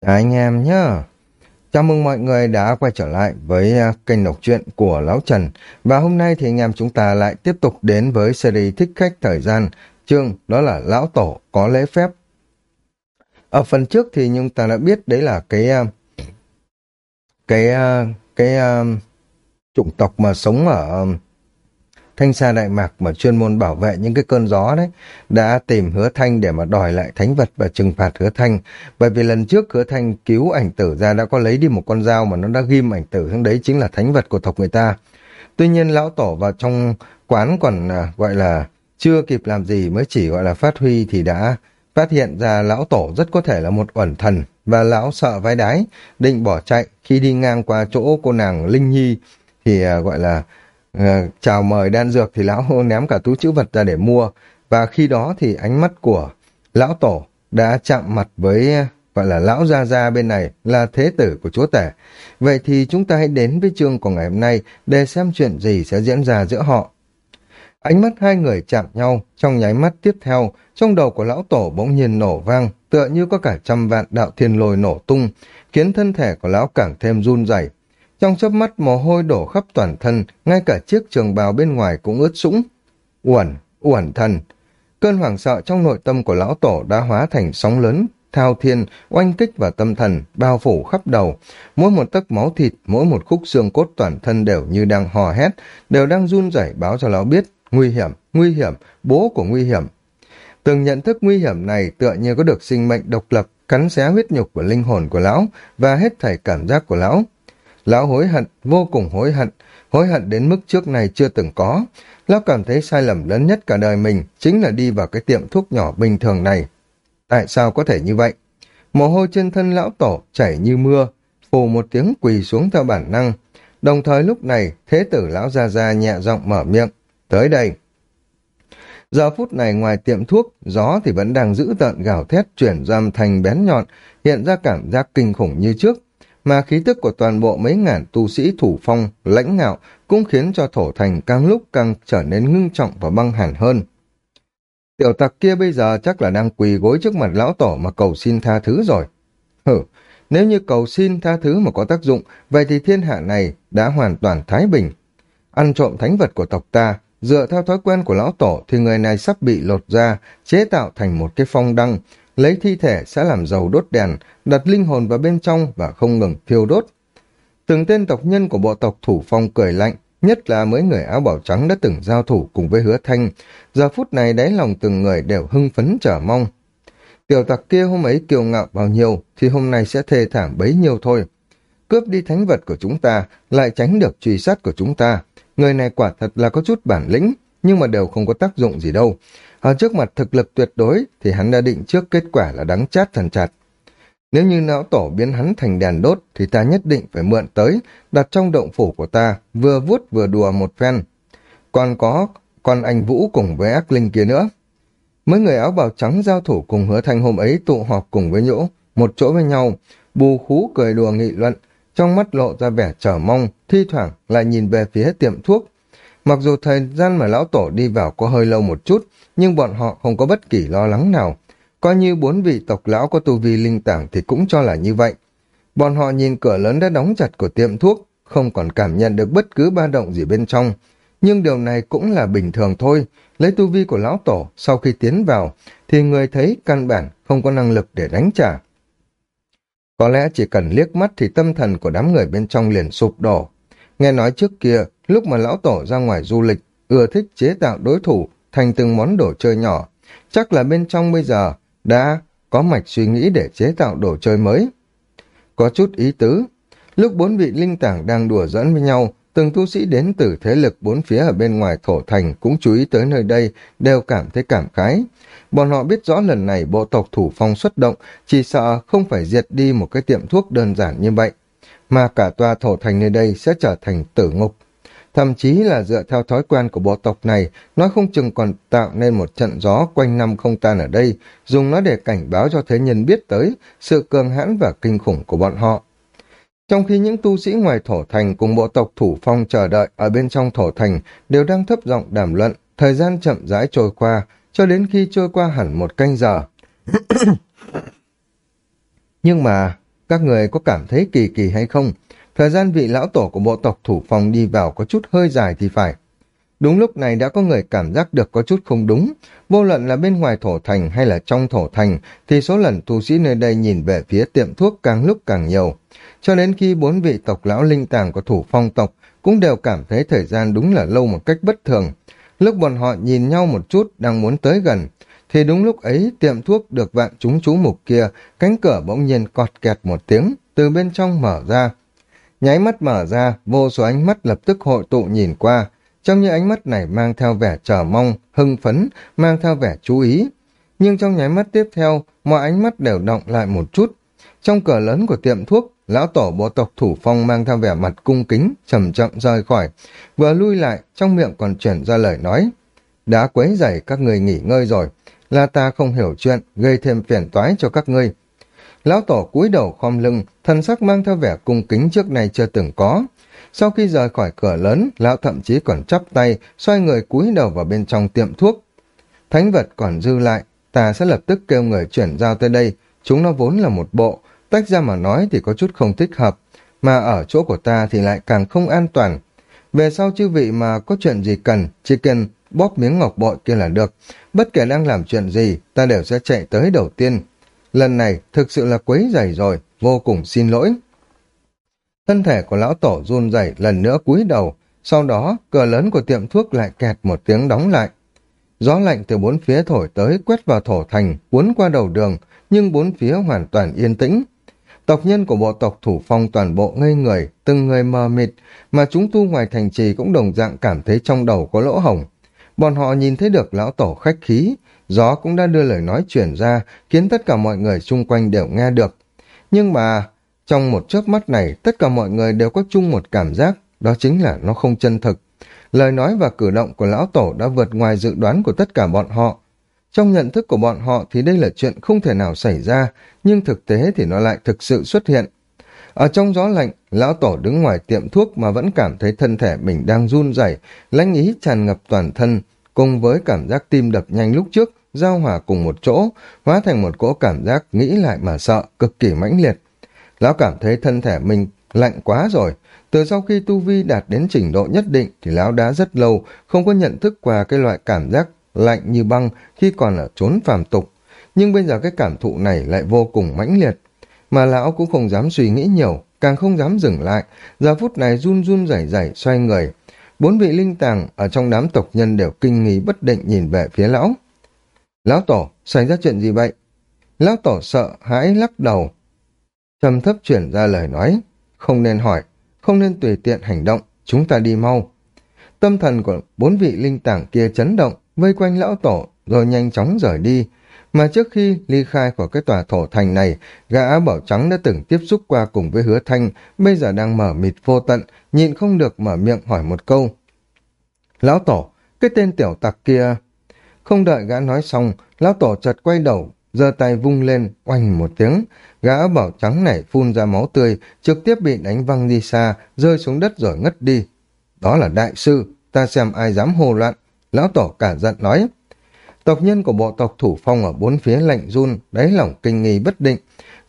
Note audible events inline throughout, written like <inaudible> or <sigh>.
Dạ, anh em nhé. Chào mừng mọi người đã quay trở lại với à, kênh đọc truyện của Lão Trần. Và hôm nay thì anh em chúng ta lại tiếp tục đến với series Thích Khách Thời Gian, chương đó là Lão Tổ có lễ phép. Ở phần trước thì chúng ta đã biết đấy là cái à, cái à, cái, cái chủng tộc mà sống ở Thanh Sa Đại Mạc mà chuyên môn bảo vệ những cái cơn gió đấy, đã tìm hứa thanh để mà đòi lại thánh vật và trừng phạt hứa thanh. Bởi vì lần trước hứa thanh cứu ảnh tử ra đã có lấy đi một con dao mà nó đã ghim ảnh tử hướng đấy chính là thánh vật của tộc người ta. Tuy nhiên lão tổ vào trong quán còn à, gọi là chưa kịp làm gì mới chỉ gọi là phát huy thì đã phát hiện ra lão tổ rất có thể là một uẩn thần và lão sợ vai đái, định bỏ chạy khi đi ngang qua chỗ cô nàng Linh Nhi thì à, gọi là Ờ, chào mời đan dược thì lão <laughs> ném cả túi chữ vật ra để mua và khi đó thì ánh mắt của lão tổ đã chạm mặt với gọi là lão gia gia bên này là thế tử của chúa tể. Vậy thì chúng ta hãy đến với chương của ngày hôm nay để xem chuyện gì sẽ diễn ra giữa họ. Ánh mắt hai người chạm nhau, trong nháy mắt tiếp theo, trong đầu của lão tổ bỗng nhiên nổ vang, tựa như có cả trăm vạn đạo thiên lôi nổ tung, khiến thân thể của lão càng thêm run rẩy trong chớp mắt mồ hôi đổ khắp toàn thân, ngay cả chiếc trường bào bên ngoài cũng ướt sũng. Uẩn, uẩn thần. Cơn hoảng sợ trong nội tâm của lão tổ đã hóa thành sóng lớn, thao thiên, oanh kích vào tâm thần, bao phủ khắp đầu. Mỗi một tấc máu thịt, mỗi một khúc xương cốt toàn thân đều như đang hò hét, đều đang run rẩy báo cho lão biết, nguy hiểm, nguy hiểm, bố của nguy hiểm. Từng nhận thức nguy hiểm này tựa như có được sinh mệnh độc lập, cắn xé huyết nhục của linh hồn của lão và hết thảy cảm giác của lão. Lão hối hận, vô cùng hối hận, hối hận đến mức trước này chưa từng có. Lão cảm thấy sai lầm lớn nhất cả đời mình chính là đi vào cái tiệm thuốc nhỏ bình thường này. Tại sao có thể như vậy? Mồ hôi trên thân lão tổ chảy như mưa, phù một tiếng quỳ xuống theo bản năng. Đồng thời lúc này, thế tử lão ra ra nhẹ giọng mở miệng. Tới đây. Giờ phút này ngoài tiệm thuốc, gió thì vẫn đang giữ tợn gào thét chuyển ra thành bén nhọn, hiện ra cảm giác kinh khủng như trước mà khí tức của toàn bộ mấy ngàn tu sĩ thủ phong, lãnh ngạo cũng khiến cho thổ thành càng lúc càng trở nên ngưng trọng và băng hẳn hơn. Tiểu tặc kia bây giờ chắc là đang quỳ gối trước mặt lão tổ mà cầu xin tha thứ rồi. Hử, nếu như cầu xin tha thứ mà có tác dụng, vậy thì thiên hạ này đã hoàn toàn thái bình. Ăn trộm thánh vật của tộc ta, dựa theo thói quen của lão tổ thì người này sắp bị lột ra, chế tạo thành một cái phong đăng, lấy thi thể sẽ làm dầu đốt đèn, đặt linh hồn vào bên trong và không ngừng thiêu đốt. Từng tên tộc nhân của bộ tộc Thủ Phong cười lạnh, nhất là mấy người áo bảo trắng đã từng giao thủ cùng với hứa thanh, giờ phút này đáy lòng từng người đều hưng phấn trở mong. Tiểu tặc kia hôm ấy kiêu ngạo bao nhiêu, thì hôm nay sẽ thê thảm bấy nhiêu thôi. Cướp đi thánh vật của chúng ta, lại tránh được truy sát của chúng ta. Người này quả thật là có chút bản lĩnh, nhưng mà đều không có tác dụng gì đâu. Ở trước mặt thực lực tuyệt đối thì hắn đã định trước kết quả là đắng chát thần chặt. Nếu như não tổ biến hắn thành đèn đốt thì ta nhất định phải mượn tới, đặt trong động phủ của ta, vừa vuốt vừa đùa một phen. Còn có con anh Vũ cùng với ác linh kia nữa. Mấy người áo bào trắng giao thủ cùng hứa thanh hôm ấy tụ họp cùng với nhỗ, một chỗ với nhau, bù khú cười đùa nghị luận, trong mắt lộ ra vẻ chờ mong, thi thoảng lại nhìn về phía tiệm thuốc. Mặc dù thời gian mà lão tổ đi vào có hơi lâu một chút, nhưng bọn họ không có bất kỳ lo lắng nào. Coi như bốn vị tộc lão có tu vi linh tảng thì cũng cho là như vậy. Bọn họ nhìn cửa lớn đã đóng chặt của tiệm thuốc, không còn cảm nhận được bất cứ ba động gì bên trong. Nhưng điều này cũng là bình thường thôi. Lấy tu vi của lão tổ, sau khi tiến vào, thì người thấy căn bản không có năng lực để đánh trả. Có lẽ chỉ cần liếc mắt thì tâm thần của đám người bên trong liền sụp đổ. Nghe nói trước kia, lúc mà lão tổ ra ngoài du lịch, ưa thích chế tạo đối thủ thành từng món đồ chơi nhỏ. Chắc là bên trong bây giờ đã có mạch suy nghĩ để chế tạo đồ chơi mới. Có chút ý tứ. Lúc bốn vị linh tảng đang đùa dẫn với nhau, từng tu sĩ đến từ thế lực bốn phía ở bên ngoài thổ thành cũng chú ý tới nơi đây, đều cảm thấy cảm khái. Bọn họ biết rõ lần này bộ tộc thủ phong xuất động, chỉ sợ không phải diệt đi một cái tiệm thuốc đơn giản như vậy, mà cả tòa thổ thành nơi đây sẽ trở thành tử ngục. Thậm chí là dựa theo thói quen của bộ tộc này, nó không chừng còn tạo nên một trận gió quanh năm không tan ở đây, dùng nó để cảnh báo cho thế nhân biết tới sự cường hãn và kinh khủng của bọn họ. Trong khi những tu sĩ ngoài thổ thành cùng bộ tộc thủ phong chờ đợi ở bên trong thổ thành đều đang thấp giọng đàm luận, thời gian chậm rãi trôi qua, cho đến khi trôi qua hẳn một canh giờ. <coughs> Nhưng mà, các người có cảm thấy kỳ kỳ hay không? Thời gian vị lão tổ của bộ tộc thủ phòng đi vào có chút hơi dài thì phải. Đúng lúc này đã có người cảm giác được có chút không đúng. Vô luận là bên ngoài thổ thành hay là trong thổ thành thì số lần tu sĩ nơi đây nhìn về phía tiệm thuốc càng lúc càng nhiều. Cho đến khi bốn vị tộc lão linh tàng của thủ phong tộc cũng đều cảm thấy thời gian đúng là lâu một cách bất thường. Lúc bọn họ nhìn nhau một chút đang muốn tới gần, thì đúng lúc ấy tiệm thuốc được vạn chúng chú mục kia, cánh cửa bỗng nhiên cọt kẹt một tiếng, từ bên trong mở ra. Nháy mắt mở ra, vô số ánh mắt lập tức hội tụ nhìn qua, trong những ánh mắt này mang theo vẻ chờ mong, hưng phấn, mang theo vẻ chú ý. Nhưng trong nháy mắt tiếp theo, mọi ánh mắt đều động lại một chút. Trong cửa lớn của tiệm thuốc, lão tổ bộ tộc thủ phong mang theo vẻ mặt cung kính, chậm chậm rời khỏi. Vừa lui lại, trong miệng còn chuyển ra lời nói. Đã quấy rầy các người nghỉ ngơi rồi, là ta không hiểu chuyện, gây thêm phiền toái cho các ngươi. Lão tổ cúi đầu khom lưng, thần sắc mang theo vẻ cung kính trước này chưa từng có. Sau khi rời khỏi cửa lớn, lão thậm chí còn chắp tay, xoay người cúi đầu vào bên trong tiệm thuốc. Thánh vật còn dư lại, ta sẽ lập tức kêu người chuyển giao tới đây, chúng nó vốn là một bộ, tách ra mà nói thì có chút không thích hợp, mà ở chỗ của ta thì lại càng không an toàn. Về sau chư vị mà có chuyện gì cần, chỉ cần bóp miếng ngọc bội kia là được. Bất kể đang làm chuyện gì, ta đều sẽ chạy tới đầu tiên. Lần này thực sự là quấy rầy rồi, vô cùng xin lỗi. Thân thể của lão tổ run rẩy lần nữa cúi đầu, sau đó cửa lớn của tiệm thuốc lại kẹt một tiếng đóng lại. Gió lạnh từ bốn phía thổi tới quét vào thổ thành, cuốn qua đầu đường, nhưng bốn phía hoàn toàn yên tĩnh. Tộc nhân của bộ tộc thủ phong toàn bộ ngây người, từng người mờ mịt, mà chúng tu ngoài thành trì cũng đồng dạng cảm thấy trong đầu có lỗ hổng. Bọn họ nhìn thấy được lão tổ khách khí, gió cũng đã đưa lời nói chuyển ra, khiến tất cả mọi người xung quanh đều nghe được. Nhưng mà, trong một chớp mắt này, tất cả mọi người đều có chung một cảm giác, đó chính là nó không chân thực. Lời nói và cử động của lão tổ đã vượt ngoài dự đoán của tất cả bọn họ. Trong nhận thức của bọn họ thì đây là chuyện không thể nào xảy ra, nhưng thực tế thì nó lại thực sự xuất hiện. Ở trong gió lạnh, lão tổ đứng ngoài tiệm thuốc mà vẫn cảm thấy thân thể mình đang run rẩy, lãnh ý tràn ngập toàn thân, cùng với cảm giác tim đập nhanh lúc trước, giao hòa cùng một chỗ, hóa thành một cỗ cảm giác nghĩ lại mà sợ, cực kỳ mãnh liệt. Lão cảm thấy thân thể mình lạnh quá rồi. Từ sau khi Tu Vi đạt đến trình độ nhất định thì lão đã rất lâu không có nhận thức qua cái loại cảm giác lạnh như băng khi còn ở chốn phàm tục. Nhưng bây giờ cái cảm thụ này lại vô cùng mãnh liệt. Mà lão cũng không dám suy nghĩ nhiều, càng không dám dừng lại. Giờ phút này run run rẩy rẩy xoay người. Bốn vị linh tàng ở trong đám tộc nhân đều kinh nghi bất định nhìn về phía lão. Lão Tổ, xảy ra chuyện gì vậy? Lão Tổ sợ hãi lắc đầu, trầm thấp chuyển ra lời nói, không nên hỏi, không nên tùy tiện hành động, chúng ta đi mau. Tâm thần của bốn vị linh tảng kia chấn động, vây quanh lão tổ, rồi nhanh chóng rời đi. Mà trước khi ly khai của cái tòa thổ thành này, gã áo bảo trắng đã từng tiếp xúc qua cùng với hứa thanh, bây giờ đang mở mịt vô tận, nhịn không được mở miệng hỏi một câu. Lão tổ, cái tên tiểu tặc kia... Không đợi gã nói xong, lão tổ chợt quay đầu, giơ tay vung lên, oanh một tiếng, gã bảo trắng này phun ra máu tươi, trực tiếp bị đánh văng đi xa, rơi xuống đất rồi ngất đi. Đó là đại sư, ta xem ai dám hồ loạn. Lão tổ cả giận nói. Tộc nhân của bộ tộc thủ phong ở bốn phía lạnh run, đáy lòng kinh nghi bất định.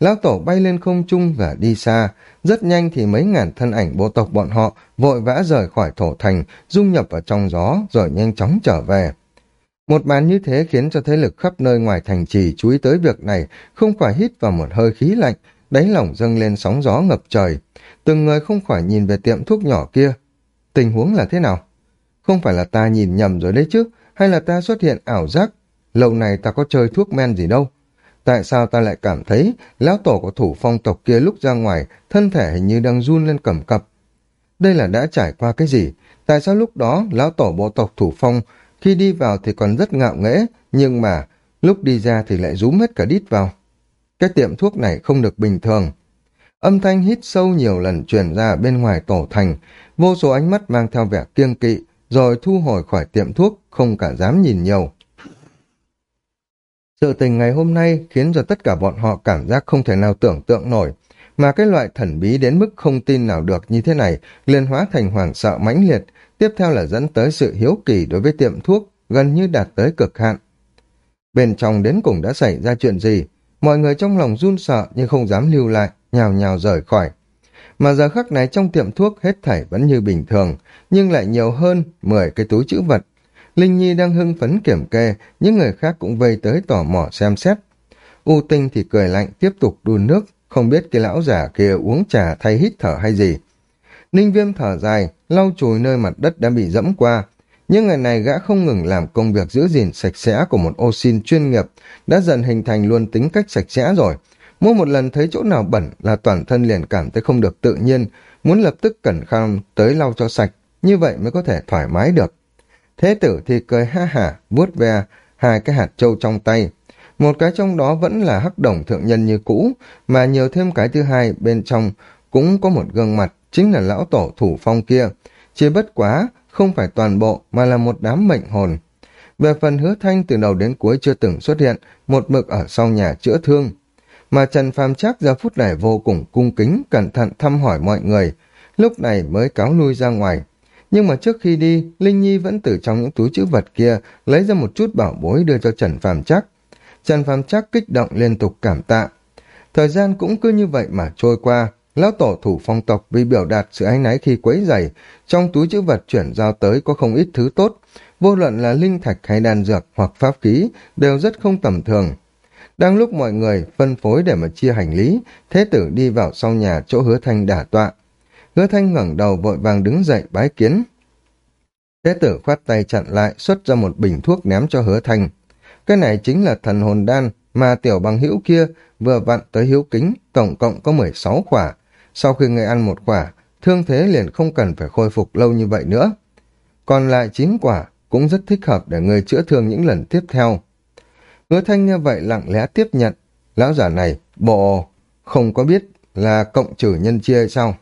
Lão tổ bay lên không trung và đi xa. Rất nhanh thì mấy ngàn thân ảnh bộ tộc bọn họ vội vã rời khỏi thổ thành, dung nhập vào trong gió rồi nhanh chóng trở về. Một màn như thế khiến cho thế lực khắp nơi ngoài thành trì chú ý tới việc này, không khỏi hít vào một hơi khí lạnh, đáy lỏng dâng lên sóng gió ngập trời. Từng người không khỏi nhìn về tiệm thuốc nhỏ kia. Tình huống là thế nào? Không phải là ta nhìn nhầm rồi đấy chứ, hay là ta xuất hiện ảo giác? Lâu này ta có chơi thuốc men gì đâu. Tại sao ta lại cảm thấy lão tổ của thủ phong tộc kia lúc ra ngoài, thân thể hình như đang run lên cầm cập? Đây là đã trải qua cái gì? Tại sao lúc đó lão tổ bộ tộc thủ phong khi đi vào thì còn rất ngạo nghễ, nhưng mà lúc đi ra thì lại rúm hết cả đít vào. Cái tiệm thuốc này không được bình thường. Âm thanh hít sâu nhiều lần truyền ra bên ngoài tổ thành, vô số ánh mắt mang theo vẻ kiêng kỵ, rồi thu hồi khỏi tiệm thuốc, không cả dám nhìn nhiều. Sự tình ngày hôm nay khiến cho tất cả bọn họ cảm giác không thể nào tưởng tượng nổi, mà cái loại thần bí đến mức không tin nào được như thế này liền hóa thành hoảng sợ mãnh liệt, Tiếp theo là dẫn tới sự hiếu kỳ đối với tiệm thuốc, gần như đạt tới cực hạn. Bên trong đến cùng đã xảy ra chuyện gì? mọi người trong lòng run sợ nhưng không dám lưu lại, nhào nhào rời khỏi. Mà giờ khắc này trong tiệm thuốc hết thảy vẫn như bình thường, nhưng lại nhiều hơn 10 cái túi chữ vật. Linh Nhi đang hưng phấn kiểm kê, những người khác cũng vây tới tò mò xem xét. U Tinh thì cười lạnh tiếp tục đun nước, không biết cái lão giả kia uống trà thay hít thở hay gì. Ninh Viêm thở dài, lau chùi nơi mặt đất đã bị dẫm qua. Nhưng ngày này gã không ngừng làm công việc giữ gìn sạch sẽ của một ô xin chuyên nghiệp, đã dần hình thành luôn tính cách sạch sẽ rồi. Mỗi một lần thấy chỗ nào bẩn là toàn thân liền cảm thấy không được tự nhiên, muốn lập tức cẩn khăn tới lau cho sạch, như vậy mới có thể thoải mái được. Thế tử thì cười ha hả, vuốt ve hai cái hạt trâu trong tay. Một cái trong đó vẫn là hắc đồng thượng nhân như cũ, mà nhiều thêm cái thứ hai bên trong cũng có một gương mặt, chính là lão tổ thủ phong kia. Chỉ bất quá, không phải toàn bộ mà là một đám mệnh hồn. Về phần hứa thanh từ đầu đến cuối chưa từng xuất hiện, một mực ở sau nhà chữa thương. Mà Trần Phàm chắc giờ phút này vô cùng cung kính, cẩn thận thăm hỏi mọi người, lúc này mới cáo lui ra ngoài. Nhưng mà trước khi đi, Linh Nhi vẫn từ trong những túi chữ vật kia lấy ra một chút bảo bối đưa cho Trần Phàm chắc. Trần Phàm Trác kích động liên tục cảm tạ. Thời gian cũng cứ như vậy mà trôi qua, lão tổ thủ phong tộc vì biểu đạt sự ái náy khi quấy giày, trong túi chữ vật chuyển giao tới có không ít thứ tốt, vô luận là linh thạch hay đan dược hoặc pháp khí đều rất không tầm thường. Đang lúc mọi người phân phối để mà chia hành lý, thế tử đi vào sau nhà chỗ hứa thanh đả tọa. Hứa thanh ngẩng đầu vội vàng đứng dậy bái kiến. Thế tử khoát tay chặn lại, xuất ra một bình thuốc ném cho hứa thanh. Cái này chính là thần hồn đan mà tiểu bằng hữu kia vừa vặn tới hiếu kính, tổng cộng có 16 quả. Sau khi người ăn một quả, thương thế liền không cần phải khôi phục lâu như vậy nữa. Còn lại 9 quả cũng rất thích hợp để người chữa thương những lần tiếp theo. Hứa thanh như vậy lặng lẽ tiếp nhận. Lão giả này, bộ không có biết là cộng trừ nhân chia sao?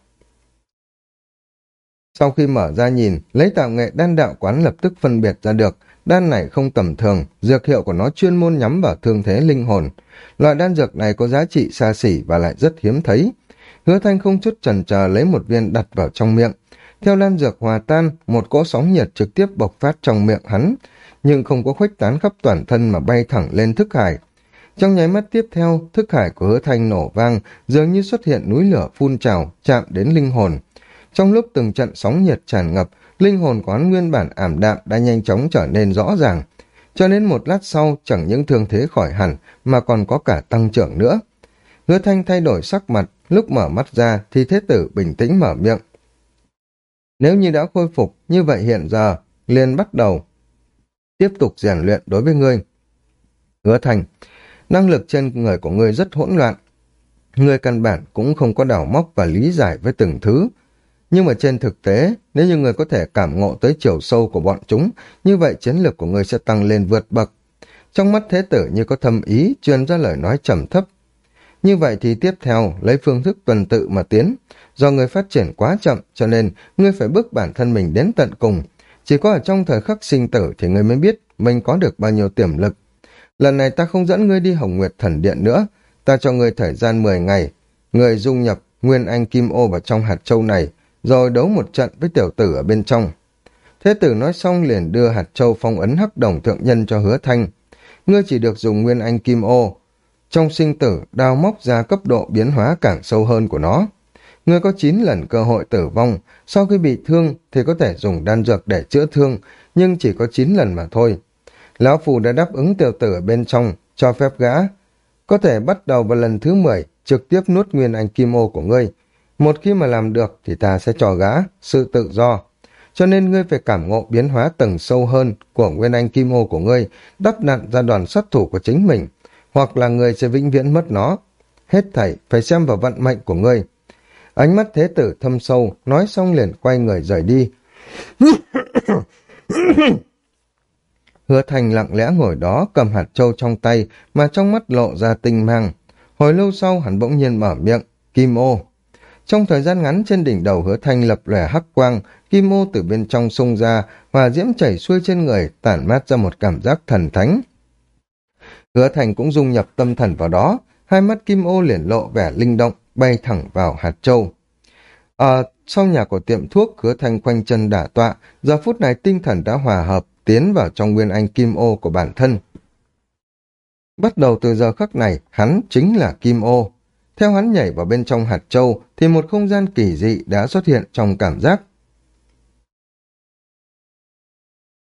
Sau khi mở ra nhìn, lấy tạo nghệ đan đạo quán lập tức phân biệt ra được, đan này không tầm thường, dược hiệu của nó chuyên môn nhắm vào thương thế linh hồn. Loại đan dược này có giá trị xa xỉ và lại rất hiếm thấy. Hứa thanh không chút chần chờ lấy một viên đặt vào trong miệng. Theo đan dược hòa tan, một cỗ sóng nhiệt trực tiếp bộc phát trong miệng hắn, nhưng không có khuếch tán khắp toàn thân mà bay thẳng lên thức hải. Trong nháy mắt tiếp theo, thức hải của hứa thanh nổ vang, dường như xuất hiện núi lửa phun trào, chạm đến linh hồn. Trong lúc từng trận sóng nhiệt tràn ngập, linh hồn quán nguyên bản ảm đạm đã nhanh chóng trở nên rõ ràng. Cho nên một lát sau, chẳng những thương thế khỏi hẳn, mà còn có cả tăng trưởng nữa. Hứa thanh thay đổi sắc mặt, lúc mở mắt ra thì thế tử bình tĩnh mở miệng. Nếu như đã khôi phục, như vậy hiện giờ, liền bắt đầu tiếp tục rèn luyện đối với ngươi. Hứa thành, năng lực trên người của ngươi rất hỗn loạn. Ngươi căn bản cũng không có đảo móc và lý giải với từng thứ. Nhưng mà trên thực tế, nếu như người có thể cảm ngộ tới chiều sâu của bọn chúng, như vậy chiến lược của người sẽ tăng lên vượt bậc. Trong mắt thế tử như có thâm ý, truyền ra lời nói trầm thấp. Như vậy thì tiếp theo, lấy phương thức tuần tự mà tiến. Do người phát triển quá chậm, cho nên ngươi phải bước bản thân mình đến tận cùng, chỉ có ở trong thời khắc sinh tử thì ngươi mới biết mình có được bao nhiêu tiềm lực. Lần này ta không dẫn ngươi đi Hồng Nguyệt Thần Điện nữa, ta cho ngươi thời gian 10 ngày. Ngươi dung nhập Nguyên Anh Kim Ô vào trong hạt châu này, rồi đấu một trận với tiểu tử ở bên trong. Thế tử nói xong liền đưa hạt châu phong ấn hắc đồng thượng nhân cho hứa thanh. Ngươi chỉ được dùng Nguyên Anh Kim Ô. Trong sinh tử, đào móc ra cấp độ biến hóa càng sâu hơn của nó. Ngươi có 9 lần cơ hội tử vong, sau khi bị thương thì có thể dùng đan dược để chữa thương, nhưng chỉ có 9 lần mà thôi. Lão Phù đã đáp ứng tiểu tử ở bên trong, cho phép gã. Có thể bắt đầu vào lần thứ 10, trực tiếp nuốt nguyên anh kim ô của ngươi. Một khi mà làm được thì ta sẽ cho gã sự tự do. Cho nên ngươi phải cảm ngộ biến hóa tầng sâu hơn của nguyên anh kim ô của ngươi, đắp nặn ra đoàn sát thủ của chính mình, hoặc là ngươi sẽ vĩnh viễn mất nó. Hết thảy phải xem vào vận mệnh của ngươi. Ánh mắt thế tử thâm sâu, nói xong liền quay người rời đi. <coughs> Hứa thành lặng lẽ ngồi đó cầm hạt trâu trong tay mà trong mắt lộ ra tinh mang. Hồi lâu sau hắn bỗng nhiên mở miệng, kim ô. Trong thời gian ngắn trên đỉnh đầu hứa thanh lập lẻ hắc quang, kim ô từ bên trong sung ra và diễm chảy xuôi trên người tản mát ra một cảm giác thần thánh. Hứa thành cũng dung nhập tâm thần vào đó, hai mắt kim ô liền lộ vẻ linh động, bay thẳng vào hạt châu. Ở sau nhà của tiệm thuốc, hứa thanh quanh chân đả tọa, giờ phút này tinh thần đã hòa hợp, tiến vào trong nguyên anh kim ô của bản thân. Bắt đầu từ giờ khắc này, hắn chính là Kim Ô. Theo hắn nhảy vào bên trong hạt châu, thì một không gian kỳ dị đã xuất hiện trong cảm giác.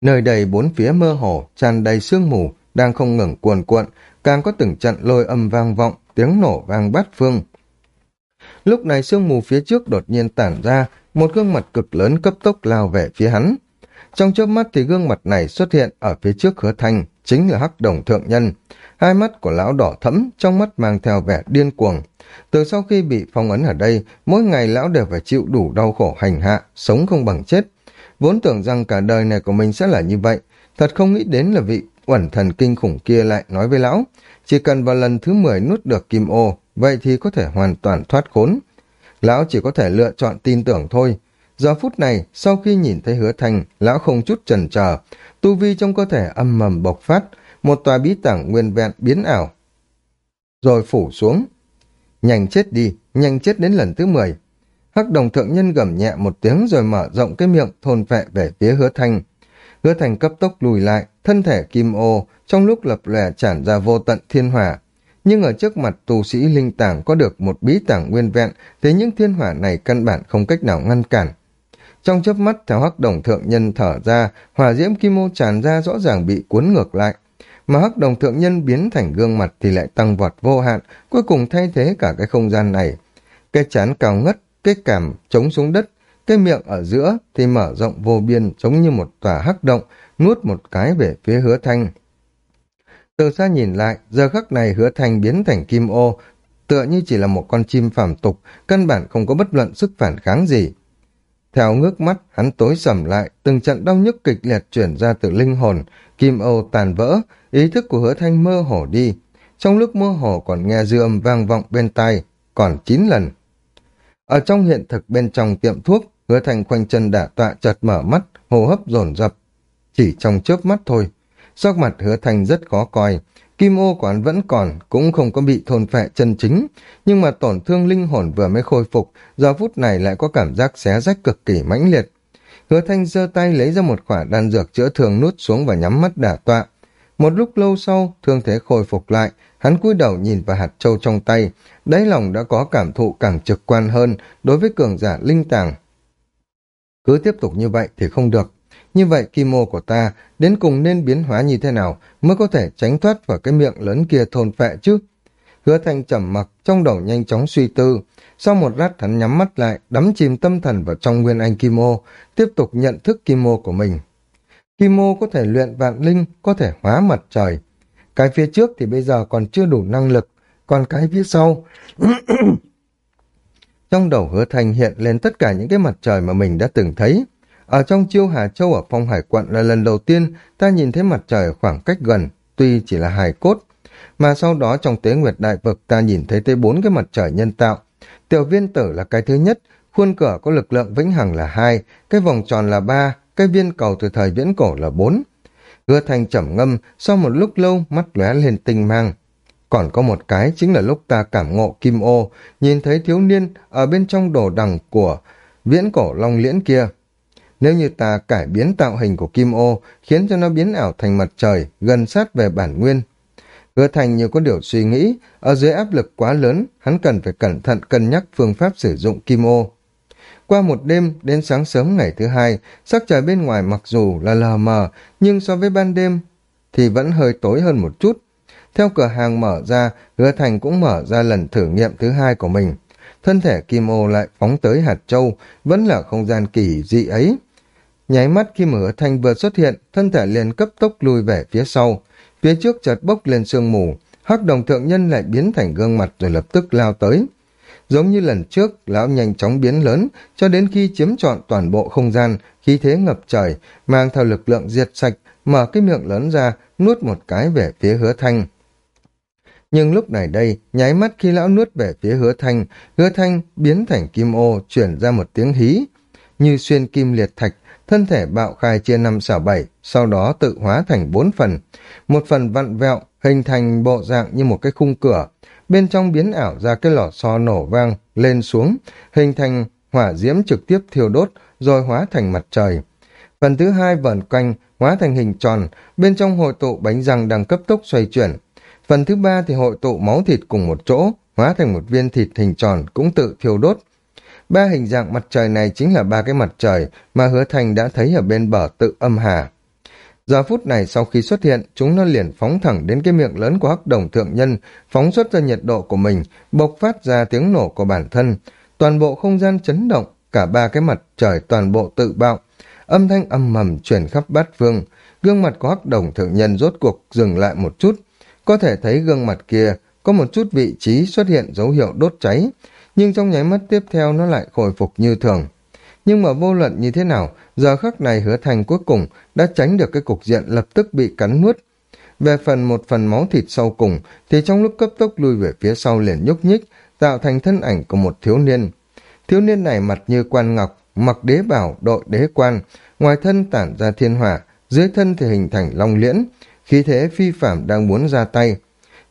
Nơi đầy bốn phía mơ hồ, tràn đầy sương mù, đang không ngừng cuồn cuộn, càng có từng trận lôi âm vang vọng, tiếng nổ vang bát phương. Lúc này sương mù phía trước đột nhiên tản ra, một gương mặt cực lớn cấp tốc lao về phía hắn. Trong chớp mắt thì gương mặt này xuất hiện ở phía trước hứa thanh, chính là hắc đồng thượng nhân. Hai mắt của lão đỏ thẫm, trong mắt mang theo vẻ điên cuồng. Từ sau khi bị phong ấn ở đây, mỗi ngày lão đều phải chịu đủ đau khổ hành hạ, sống không bằng chết. Vốn tưởng rằng cả đời này của mình sẽ là như vậy, thật không nghĩ đến là vị uẩn thần kinh khủng kia lại nói với lão, chỉ cần vào lần thứ 10 nuốt được kim ô, vậy thì có thể hoàn toàn thoát khốn. Lão chỉ có thể lựa chọn tin tưởng thôi. Giờ phút này, sau khi nhìn thấy hứa thành, lão không chút chần chờ, tu vi trong cơ thể âm mầm bộc phát, một tòa bí tảng nguyên vẹn biến ảo. Rồi phủ xuống. Nhanh chết đi, nhanh chết đến lần thứ 10. Hắc đồng thượng nhân gầm nhẹ một tiếng rồi mở rộng cái miệng thôn phệ về phía hứa thành. Hứa thành cấp tốc lùi lại, thân thể kim ô, trong lúc lập lòe tràn ra vô tận thiên hỏa. Nhưng ở trước mặt tu sĩ linh tảng có được một bí tảng nguyên vẹn, thì những thiên hỏa này căn bản không cách nào ngăn cản. Trong chớp mắt theo hắc đồng thượng nhân thở ra, hỏa diễm kim ô tràn ra rõ ràng bị cuốn ngược lại. Mà hắc đồng thượng nhân biến thành gương mặt thì lại tăng vọt vô hạn, cuối cùng thay thế cả cái không gian này. Cái chán cao ngất, cái cảm chống xuống đất, cái miệng ở giữa thì mở rộng vô biên giống như một tòa hắc động, nuốt một cái về phía hứa thanh. Từ xa nhìn lại, giờ khắc này hứa thanh biến thành kim ô, tựa như chỉ là một con chim phàm tục, căn bản không có bất luận sức phản kháng gì. Theo ngước mắt, hắn tối sầm lại, từng trận đau nhức kịch liệt chuyển ra từ linh hồn, kim ô tàn vỡ, ý thức của hứa thanh mơ hồ đi. Trong lúc mơ hồ còn nghe dư âm vang vọng bên tai, còn 9 lần. Ở trong hiện thực bên trong tiệm thuốc, hứa thanh khoanh chân đả tọa chợt mở mắt, hô hấp dồn dập Chỉ trong chớp mắt thôi, sắc mặt hứa thanh rất khó coi, kim ô quán vẫn còn, cũng không có bị thôn phệ chân chính, nhưng mà tổn thương linh hồn vừa mới khôi phục, giờ phút này lại có cảm giác xé rách cực kỳ mãnh liệt. Hứa thanh giơ tay lấy ra một quả đan dược chữa thương nút xuống và nhắm mắt đả tọa. Một lúc lâu sau, thương thế khôi phục lại, hắn cúi đầu nhìn vào hạt châu trong tay, đáy lòng đã có cảm thụ càng trực quan hơn đối với cường giả linh tàng. Cứ tiếp tục như vậy thì không được. Như vậy kim mô của ta đến cùng nên biến hóa như thế nào mới có thể tránh thoát vào cái miệng lớn kia thôn phệ chứ? Hứa thanh trầm mặc, trong đầu nhanh chóng suy tư. Sau một lát hắn nhắm mắt lại, đắm chìm tâm thần vào trong nguyên anh kim ô, tiếp tục nhận thức kim ô của mình. Kim ô có thể luyện vạn linh, có thể hóa mặt trời. Cái phía trước thì bây giờ còn chưa đủ năng lực, còn cái phía sau... <coughs> trong đầu hứa thanh hiện lên tất cả những cái mặt trời mà mình đã từng thấy. Ở trong chiêu Hà Châu ở phong hải quận là lần đầu tiên ta nhìn thấy mặt trời khoảng cách gần, tuy chỉ là hài cốt. Mà sau đó trong tế nguyệt đại vực ta nhìn thấy tới bốn cái mặt trời nhân tạo. Tiểu viên tử là cái thứ nhất, khuôn cửa có lực lượng vĩnh hằng là hai, cái vòng tròn là ba, cái viên cầu từ thời viễn cổ là bốn. Hứa thành trầm ngâm, sau một lúc lâu mắt lóe lên tinh mang. Còn có một cái chính là lúc ta cảm ngộ kim ô, nhìn thấy thiếu niên ở bên trong đồ đằng của viễn cổ long liễn kia. Nếu như ta cải biến tạo hình của kim ô, khiến cho nó biến ảo thành mặt trời, gần sát về bản nguyên. Hứa thành như có điều suy nghĩ, ở dưới áp lực quá lớn, hắn cần phải cẩn thận cân nhắc phương pháp sử dụng kim ô. Qua một đêm, đến sáng sớm ngày thứ hai, sắc trời bên ngoài mặc dù là lờ mờ, nhưng so với ban đêm thì vẫn hơi tối hơn một chút. Theo cửa hàng mở ra, hứa thành cũng mở ra lần thử nghiệm thứ hai của mình. Thân thể kim ô lại phóng tới hạt châu, vẫn là không gian kỳ dị ấy. Nháy mắt khi mở thanh vừa xuất hiện, thân thể liền cấp tốc lùi về phía sau. Phía trước chợt bốc lên sương mù, hắc đồng thượng nhân lại biến thành gương mặt rồi lập tức lao tới. Giống như lần trước, lão nhanh chóng biến lớn, cho đến khi chiếm trọn toàn bộ không gian, khí thế ngập trời, mang theo lực lượng diệt sạch, mở cái miệng lớn ra, nuốt một cái về phía hứa thanh. Nhưng lúc này đây, nháy mắt khi lão nuốt về phía hứa thanh, hứa thanh biến thành kim ô, chuyển ra một tiếng hí. Như xuyên kim liệt thạch, thân thể bạo khai chia năm xảo bảy, sau đó tự hóa thành bốn phần. Một phần vặn vẹo, hình thành bộ dạng như một cái khung cửa, bên trong biến ảo ra cái lò xo nổ vang, lên xuống, hình thành hỏa diễm trực tiếp thiêu đốt, rồi hóa thành mặt trời. Phần thứ hai vẩn quanh, hóa thành hình tròn, bên trong hội tụ bánh răng đang cấp tốc xoay chuyển. Phần thứ ba thì hội tụ máu thịt cùng một chỗ, hóa thành một viên thịt hình tròn cũng tự thiêu đốt. Ba hình dạng mặt trời này chính là ba cái mặt trời mà hứa thành đã thấy ở bên bờ tự âm hà. Giờ phút này sau khi xuất hiện, chúng nó liền phóng thẳng đến cái miệng lớn của hắc đồng thượng nhân, phóng xuất ra nhiệt độ của mình, bộc phát ra tiếng nổ của bản thân. Toàn bộ không gian chấn động, cả ba cái mặt trời toàn bộ tự bạo. Âm thanh âm mầm chuyển khắp bát phương, gương mặt của hắc đồng thượng nhân rốt cuộc dừng lại một chút. Có thể thấy gương mặt kia có một chút vị trí xuất hiện dấu hiệu đốt cháy, nhưng trong nháy mắt tiếp theo nó lại khôi phục như thường. Nhưng mà vô luận như thế nào, giờ khắc này hứa thành cuối cùng đã tránh được cái cục diện lập tức bị cắn nuốt. Về phần một phần máu thịt sau cùng, thì trong lúc cấp tốc lui về phía sau liền nhúc nhích, tạo thành thân ảnh của một thiếu niên. Thiếu niên này mặt như quan ngọc, mặc đế bảo đội đế quan, ngoài thân tản ra thiên hỏa, dưới thân thì hình thành long liễn, khí thế phi phạm đang muốn ra tay.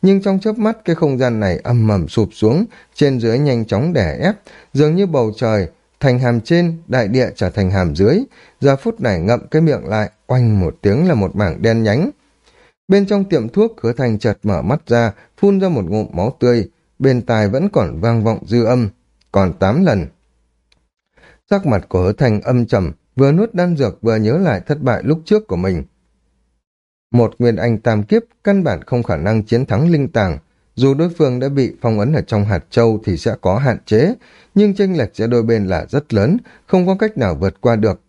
Nhưng trong chớp mắt cái không gian này âm mầm sụp xuống, trên dưới nhanh chóng đè ép, dường như bầu trời thành hàm trên, đại địa trở thành hàm dưới, giờ phút này ngậm cái miệng lại, oanh một tiếng là một mảng đen nhánh. Bên trong tiệm thuốc, hứa thành chợt mở mắt ra, phun ra một ngụm máu tươi, bên tai vẫn còn vang vọng dư âm, còn tám lần. Sắc mặt của hứa thành âm trầm, vừa nuốt đan dược vừa nhớ lại thất bại lúc trước của mình. Một nguyên anh tam kiếp căn bản không khả năng chiến thắng linh tàng, dù đối phương đã bị phong ấn ở trong hạt châu thì sẽ có hạn chế, nhưng chênh lệch giữa đôi bên là rất lớn, không có cách nào vượt qua được.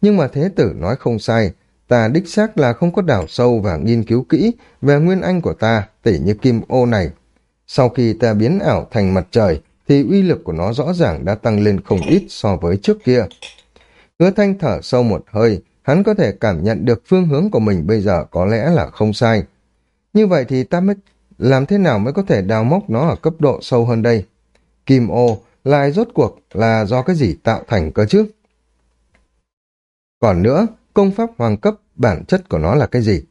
Nhưng mà thế tử nói không sai, ta đích xác là không có đảo sâu và nghiên cứu kỹ về nguyên anh của ta, tỉ như kim ô này. Sau khi ta biến ảo thành mặt trời, thì uy lực của nó rõ ràng đã tăng lên không ít so với trước kia. Hứa thanh thở sâu một hơi, hắn có thể cảm nhận được phương hướng của mình bây giờ có lẽ là không sai. Như vậy thì ta mới làm thế nào mới có thể đào móc nó ở cấp độ sâu hơn đây? Kim ô lại rốt cuộc là do cái gì tạo thành cơ chứ? Còn nữa, công pháp hoàng cấp, bản chất của nó là cái gì?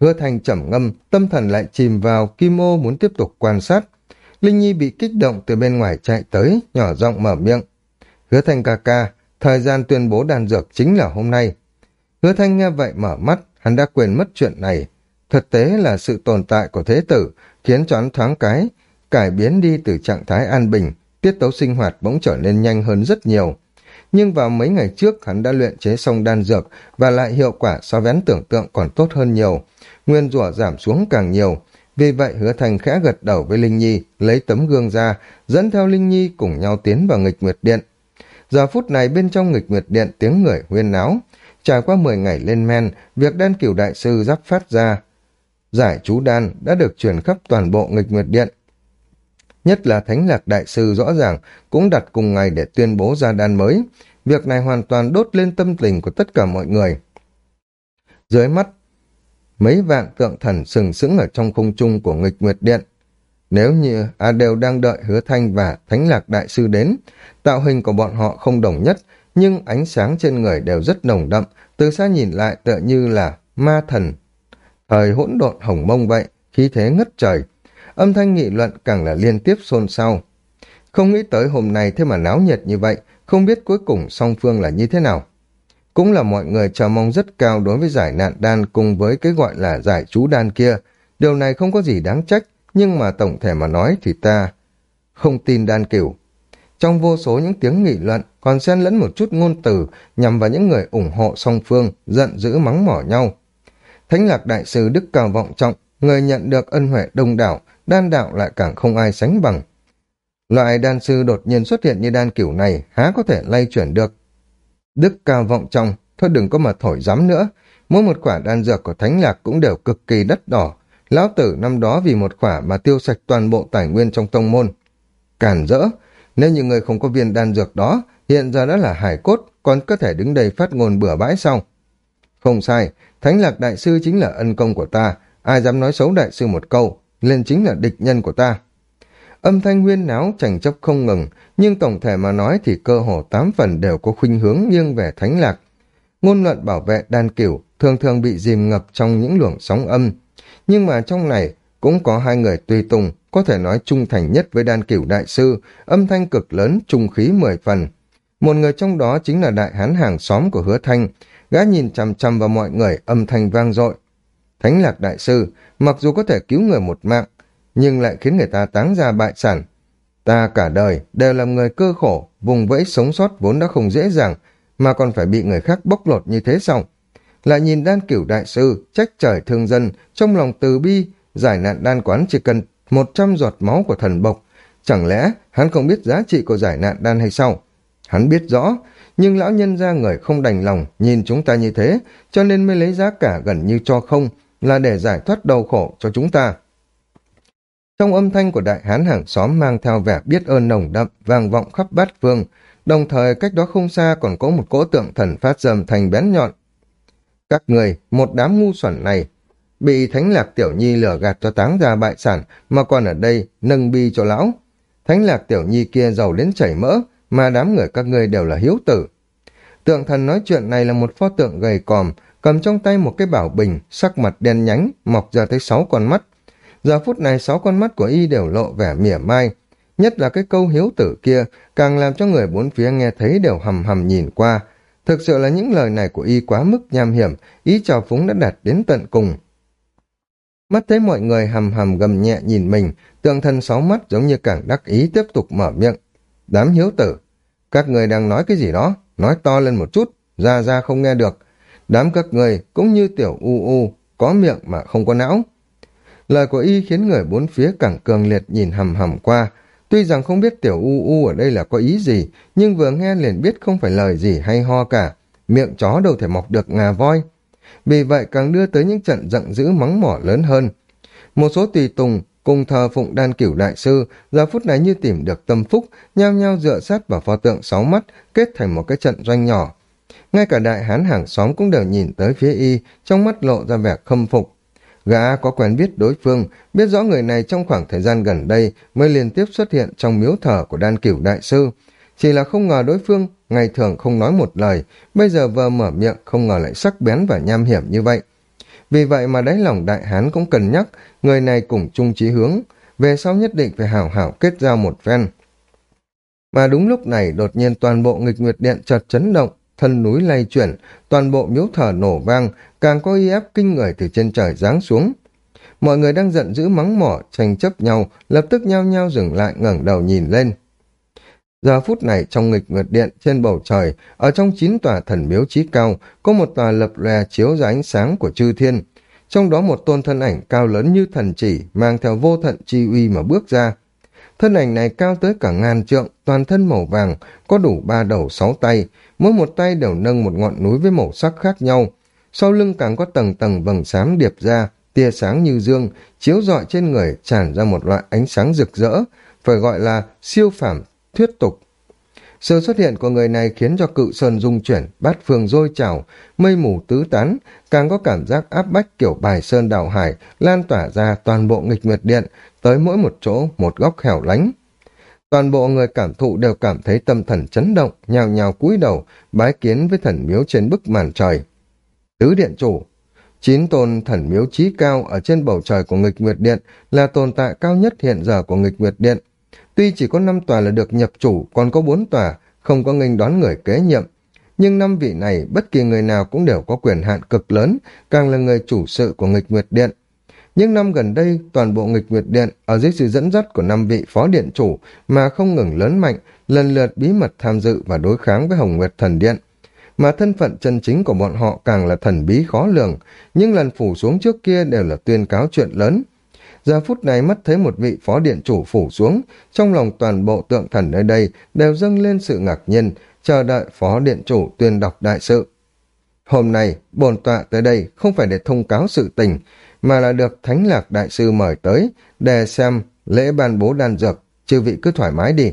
Hứa thành trầm ngâm, tâm thần lại chìm vào kim ô muốn tiếp tục quan sát. Linh Nhi bị kích động từ bên ngoài chạy tới, nhỏ giọng mở miệng. Hứa thành ca ca, thời gian tuyên bố đàn dược chính là hôm nay. Hứa thanh nghe vậy mở mắt, hắn đã quên mất chuyện này. Thực tế là sự tồn tại của thế tử, khiến cho hắn thoáng cái, cải biến đi từ trạng thái an bình, tiết tấu sinh hoạt bỗng trở nên nhanh hơn rất nhiều. Nhưng vào mấy ngày trước hắn đã luyện chế xong đan dược và lại hiệu quả so với tưởng tượng còn tốt hơn nhiều. Nguyên rủa giảm xuống càng nhiều. Vì vậy hứa thành khẽ gật đầu với Linh Nhi, lấy tấm gương ra, dẫn theo Linh Nhi cùng nhau tiến vào nghịch nguyệt điện. Giờ phút này bên trong nghịch nguyệt điện tiếng người huyên náo. Trải qua 10 ngày lên men, việc đan cửu đại sư giáp phát ra. Giải chú đan đã được truyền khắp toàn bộ nghịch nguyệt điện. Nhất là Thánh Lạc Đại Sư rõ ràng cũng đặt cùng ngày để tuyên bố ra đan mới. Việc này hoàn toàn đốt lên tâm tình của tất cả mọi người. Dưới mắt, mấy vạn tượng thần sừng sững ở trong không trung của nghịch nguyệt điện. Nếu như A đều đang đợi hứa thanh và Thánh Lạc Đại Sư đến, tạo hình của bọn họ không đồng nhất, nhưng ánh sáng trên người đều rất nồng đậm, từ xa nhìn lại tựa như là ma thần. Thời hỗn độn hồng mông vậy, khí thế ngất trời. Âm thanh nghị luận càng là liên tiếp xôn xao. Không nghĩ tới hôm nay thế mà náo nhiệt như vậy, không biết cuối cùng song phương là như thế nào. Cũng là mọi người chờ mong rất cao đối với giải nạn đan cùng với cái gọi là giải chú đan kia. Điều này không có gì đáng trách, nhưng mà tổng thể mà nói thì ta không tin đan cửu. Trong vô số những tiếng nghị luận, còn xen lẫn một chút ngôn từ nhằm vào những người ủng hộ song phương, giận dữ mắng mỏ nhau. Thánh lạc đại sư Đức Cao Vọng Trọng, người nhận được ân huệ đông đảo, đan đạo lại càng không ai sánh bằng. Loại đan sư đột nhiên xuất hiện như đan kiểu này há có thể lay chuyển được. Đức Cao Vọng Trọng, thôi đừng có mà thổi dám nữa, mỗi một quả đan dược của Thánh Lạc cũng đều cực kỳ đắt đỏ. Lão tử năm đó vì một quả mà tiêu sạch toàn bộ tài nguyên trong tông môn. Cản rỡ, nếu như người không có viên đan dược đó, hiện giờ đã là hải cốt, còn có thể đứng đây phát ngôn bừa bãi sau. Không sai, Thánh Lạc Đại Sư chính là ân công của ta, ai dám nói xấu Đại Sư một câu, lên chính là địch nhân của ta. Âm thanh huyên náo chành chấp không ngừng, nhưng tổng thể mà nói thì cơ hồ tám phần đều có khuynh hướng nghiêng về Thánh Lạc. Ngôn luận bảo vệ đan cửu thường thường bị dìm ngập trong những luồng sóng âm, nhưng mà trong này cũng có hai người tùy tùng, có thể nói trung thành nhất với đan cửu đại sư, âm thanh cực lớn, trung khí mười phần. Một người trong đó chính là đại hán hàng xóm của hứa thanh, gã nhìn chằm chằm vào mọi người âm thanh vang dội. Thánh Lạc Đại Sư, mặc dù có thể cứu người một mạng, nhưng lại khiến người ta táng ra bại sản. Ta cả đời đều làm người cơ khổ, vùng vẫy sống sót vốn đã không dễ dàng, mà còn phải bị người khác bóc lột như thế xong. Lại nhìn đan cửu đại sư, trách trời thương dân, trong lòng từ bi, giải nạn đan quán chỉ cần 100 giọt máu của thần bộc. Chẳng lẽ hắn không biết giá trị của giải nạn đan hay sao? Hắn biết rõ, nhưng lão nhân ra người không đành lòng nhìn chúng ta như thế, cho nên mới lấy giá cả gần như cho không, là để giải thoát đau khổ cho chúng ta. Trong âm thanh của đại hán hàng xóm mang theo vẻ biết ơn nồng đậm, vang vọng khắp bát phương, đồng thời cách đó không xa còn có một cỗ tượng thần phát dầm thành bén nhọn. Các người, một đám ngu xuẩn này, bị thánh lạc tiểu nhi lừa gạt cho táng ra bại sản, mà còn ở đây nâng bi cho lão. Thánh lạc tiểu nhi kia giàu đến chảy mỡ, mà đám người các ngươi đều là hiếu tử. Tượng thần nói chuyện này là một pho tượng gầy còm, cầm trong tay một cái bảo bình, sắc mặt đen nhánh, mọc ra tới sáu con mắt. Giờ phút này sáu con mắt của y đều lộ vẻ mỉa mai, nhất là cái câu hiếu tử kia, càng làm cho người bốn phía nghe thấy đều hầm hầm nhìn qua. Thực sự là những lời này của y quá mức nham hiểm, ý trào phúng đã đạt đến tận cùng. Mắt thấy mọi người hầm hầm gầm nhẹ nhìn mình, tượng thần sáu mắt giống như càng đắc ý tiếp tục mở miệng. Đám hiếu tử, các người đang nói cái gì đó, nói to lên một chút, ra ra không nghe được. Đám các người cũng như tiểu u u, có miệng mà không có não. Lời của y khiến người bốn phía càng cường liệt nhìn hầm hầm qua. Tuy rằng không biết tiểu u u ở đây là có ý gì, nhưng vừa nghe liền biết không phải lời gì hay ho cả. Miệng chó đâu thể mọc được ngà voi. Vì vậy càng đưa tới những trận giận dữ mắng mỏ lớn hơn. Một số tùy tùng cùng thờ phụng đan cửu đại sư, giờ phút này như tìm được tâm phúc, nhao nhao dựa sát vào pho tượng sáu mắt, kết thành một cái trận doanh nhỏ. Ngay cả đại hán hàng xóm cũng đều nhìn tới phía y, trong mắt lộ ra vẻ khâm phục. Gã có quen biết đối phương, biết rõ người này trong khoảng thời gian gần đây mới liên tiếp xuất hiện trong miếu thờ của đan cửu đại sư. Chỉ là không ngờ đối phương, ngày thường không nói một lời, bây giờ vừa mở miệng không ngờ lại sắc bén và nham hiểm như vậy. Vì vậy mà đáy lòng đại hán cũng cần nhắc, người này cùng chung chí hướng, về sau nhất định phải hảo hảo kết giao một phen. Mà đúng lúc này đột nhiên toàn bộ nghịch nguyệt điện chợt chấn động, thân núi lay chuyển, toàn bộ miếu thở nổ vang, càng có y ép kinh người từ trên trời giáng xuống. Mọi người đang giận dữ mắng mỏ, tranh chấp nhau, lập tức nhao nhao dừng lại ngẩng đầu nhìn lên. Giờ phút này trong nghịch nguyệt điện trên bầu trời, ở trong chín tòa thần miếu trí cao, có một tòa lập lòe chiếu ra ánh sáng của chư thiên. Trong đó một tôn thân ảnh cao lớn như thần chỉ, mang theo vô thận chi uy mà bước ra. Thân ảnh này cao tới cả ngàn trượng, toàn thân màu vàng, có đủ ba đầu sáu tay, mỗi một tay đều nâng một ngọn núi với màu sắc khác nhau. Sau lưng càng có tầng tầng vầng sáng điệp ra, tia sáng như dương, chiếu rọi trên người tràn ra một loại ánh sáng rực rỡ, phải gọi là siêu phẩm thuyết tục. Sự xuất hiện của người này khiến cho cự sơn rung chuyển, bát phương rôi trào, mây mù tứ tán, càng có cảm giác áp bách kiểu bài sơn đảo hải, lan tỏa ra toàn bộ nghịch nguyệt điện, tới mỗi một chỗ, một góc hẻo lánh. Toàn bộ người cảm thụ đều cảm thấy tâm thần chấn động, nhào nhào cúi đầu, bái kiến với thần miếu trên bức màn trời. Tứ điện chủ Chín tôn thần miếu trí cao ở trên bầu trời của nghịch nguyệt điện là tồn tại cao nhất hiện giờ của nghịch nguyệt điện, Tuy chỉ có 5 tòa là được nhập chủ, còn có 4 tòa, không có nghênh đón người kế nhiệm. Nhưng năm vị này, bất kỳ người nào cũng đều có quyền hạn cực lớn, càng là người chủ sự của nghịch nguyệt điện. Những năm gần đây, toàn bộ nghịch nguyệt điện, ở dưới sự dẫn dắt của năm vị phó điện chủ, mà không ngừng lớn mạnh, lần lượt bí mật tham dự và đối kháng với Hồng Nguyệt Thần Điện. Mà thân phận chân chính của bọn họ càng là thần bí khó lường, nhưng lần phủ xuống trước kia đều là tuyên cáo chuyện lớn, Giờ phút này mắt thấy một vị phó điện chủ phủ xuống, trong lòng toàn bộ tượng thần nơi đây đều dâng lên sự ngạc nhiên, chờ đợi phó điện chủ tuyên đọc đại sự. Hôm nay, bồn tọa tới đây không phải để thông cáo sự tình, mà là được Thánh Lạc Đại Sư mời tới để xem lễ ban bố đan dược, chư vị cứ thoải mái đi.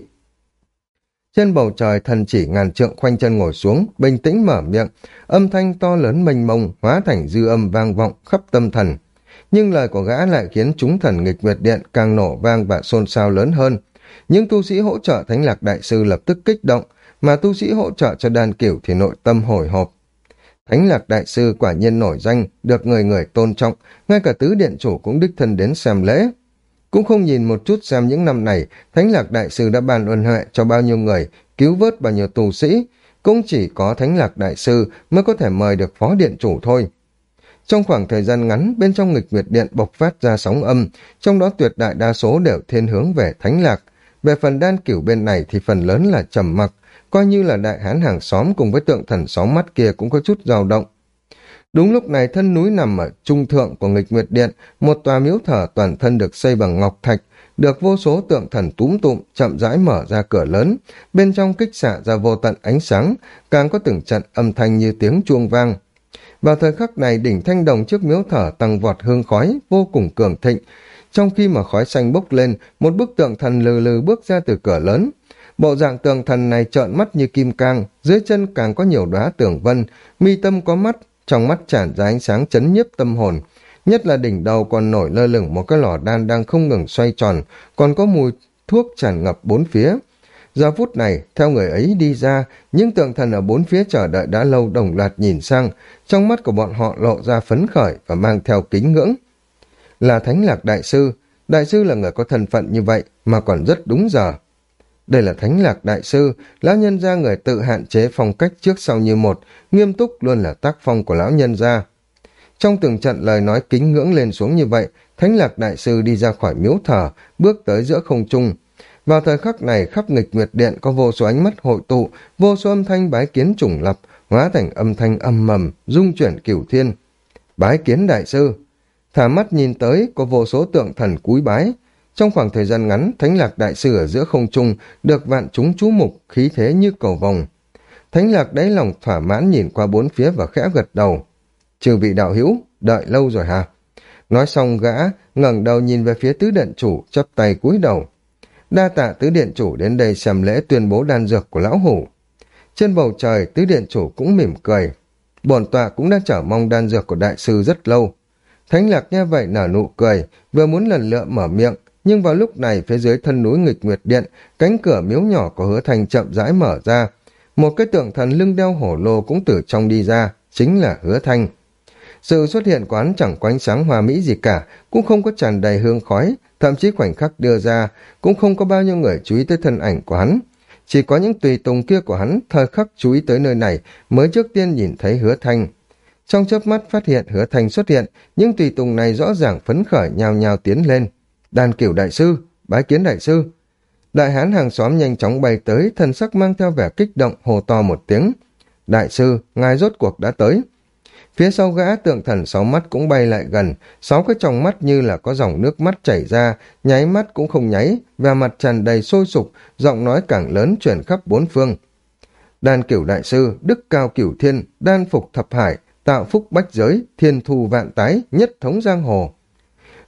Trên bầu trời thần chỉ ngàn trượng khoanh chân ngồi xuống, bình tĩnh mở miệng, âm thanh to lớn mênh mông hóa thành dư âm vang vọng khắp tâm thần nhưng lời của gã lại khiến chúng thần nghịch nguyệt điện càng nổ vang và xôn xao lớn hơn. Những tu sĩ hỗ trợ Thánh Lạc Đại Sư lập tức kích động, mà tu sĩ hỗ trợ cho đan cửu thì nội tâm hồi hộp. Thánh Lạc Đại Sư quả nhiên nổi danh, được người người tôn trọng, ngay cả tứ điện chủ cũng đích thân đến xem lễ. Cũng không nhìn một chút xem những năm này, Thánh Lạc Đại Sư đã ban ơn huệ cho bao nhiêu người, cứu vớt bao nhiêu tu sĩ, cũng chỉ có Thánh Lạc Đại Sư mới có thể mời được Phó Điện Chủ thôi. Trong khoảng thời gian ngắn, bên trong nghịch nguyệt điện bộc phát ra sóng âm, trong đó tuyệt đại đa số đều thiên hướng về thánh lạc. Về phần đan cửu bên này thì phần lớn là trầm mặc, coi như là đại hán hàng xóm cùng với tượng thần xóm mắt kia cũng có chút dao động. Đúng lúc này thân núi nằm ở trung thượng của nghịch nguyệt điện, một tòa miếu thờ toàn thân được xây bằng ngọc thạch, được vô số tượng thần túm tụm chậm rãi mở ra cửa lớn, bên trong kích xạ ra vô tận ánh sáng, càng có từng trận âm thanh như tiếng chuông vang. Vào thời khắc này đỉnh thanh đồng trước miếu thở tăng vọt hương khói, vô cùng cường thịnh. Trong khi mà khói xanh bốc lên, một bức tượng thần lừ lừ bước ra từ cửa lớn. Bộ dạng tượng thần này trợn mắt như kim cang, dưới chân càng có nhiều đóa tường vân, mi tâm có mắt, trong mắt tràn ra ánh sáng chấn nhiếp tâm hồn. Nhất là đỉnh đầu còn nổi lơ lửng một cái lò đan đang không ngừng xoay tròn, còn có mùi thuốc tràn ngập bốn phía. Giờ phút này, theo người ấy đi ra, những tượng thần ở bốn phía chờ đợi đã lâu đồng loạt nhìn sang, trong mắt của bọn họ lộ ra phấn khởi và mang theo kính ngưỡng. Là Thánh Lạc Đại Sư, Đại Sư là người có thân phận như vậy mà còn rất đúng giờ. Đây là Thánh Lạc Đại Sư, lão nhân gia người tự hạn chế phong cách trước sau như một, nghiêm túc luôn là tác phong của lão nhân gia. Trong từng trận lời nói kính ngưỡng lên xuống như vậy, Thánh Lạc Đại Sư đi ra khỏi miếu thờ, bước tới giữa không trung, vào thời khắc này khắp nghịch nguyệt điện có vô số ánh mắt hội tụ, vô số âm thanh bái kiến trùng lập, hóa thành âm thanh âm mầm, dung chuyển cửu thiên. Bái kiến đại sư. Thả mắt nhìn tới có vô số tượng thần cúi bái. Trong khoảng thời gian ngắn, Thánh Lạc Đại Sư ở giữa không trung được vạn chúng chú mục, khí thế như cầu vòng. Thánh Lạc đáy lòng thỏa mãn nhìn qua bốn phía và khẽ gật đầu. Trừ vị đạo hữu, đợi lâu rồi hả? Nói xong gã, ngẩng đầu nhìn về phía tứ đận chủ, chắp tay cúi đầu đa tạ tứ điện chủ đến đây xem lễ tuyên bố đan dược của lão hủ. Trên bầu trời, tứ điện chủ cũng mỉm cười. Bổn tọa cũng đã chờ mong đan dược của đại sư rất lâu. Thánh lạc nghe vậy nở nụ cười, vừa muốn lần lựa mở miệng, nhưng vào lúc này phía dưới thân núi nghịch nguyệt điện, cánh cửa miếu nhỏ của hứa thành chậm rãi mở ra. Một cái tượng thần lưng đeo hổ lô cũng từ trong đi ra, chính là hứa thanh. Sự xuất hiện quán chẳng có ánh sáng hòa mỹ gì cả, cũng không có tràn đầy hương khói, thậm chí khoảnh khắc đưa ra, cũng không có bao nhiêu người chú ý tới thân ảnh của hắn. Chỉ có những tùy tùng kia của hắn thời khắc chú ý tới nơi này mới trước tiên nhìn thấy hứa thanh. Trong chớp mắt phát hiện hứa thanh xuất hiện, những tùy tùng này rõ ràng phấn khởi nhào nhào tiến lên. Đàn cửu đại sư, bái kiến đại sư. Đại hán hàng xóm nhanh chóng bay tới, thần sắc mang theo vẻ kích động hồ to một tiếng. Đại sư, ngài rốt cuộc đã tới. Phía sau gã tượng thần sáu mắt cũng bay lại gần, sáu cái tròng mắt như là có dòng nước mắt chảy ra, nháy mắt cũng không nháy, và mặt tràn đầy sôi sục, giọng nói càng lớn chuyển khắp bốn phương. Đan cửu đại sư, đức cao cửu thiên, đan phục thập hải, tạo phúc bách giới, thiên thu vạn tái, nhất thống giang hồ.